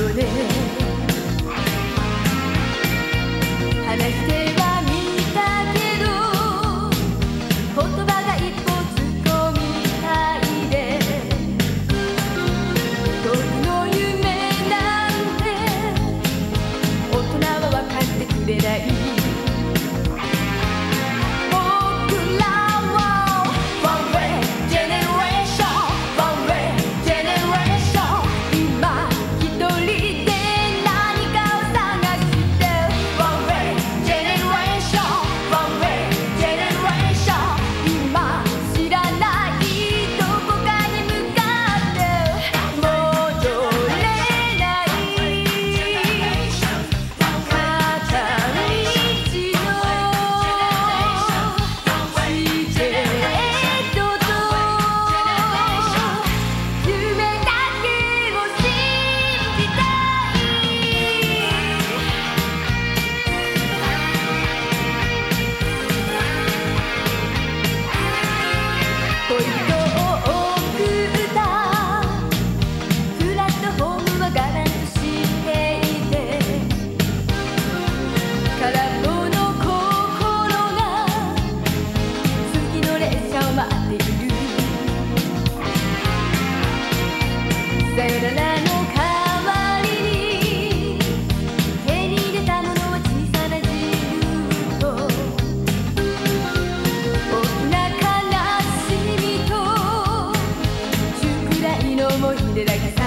よね。思いでらかさ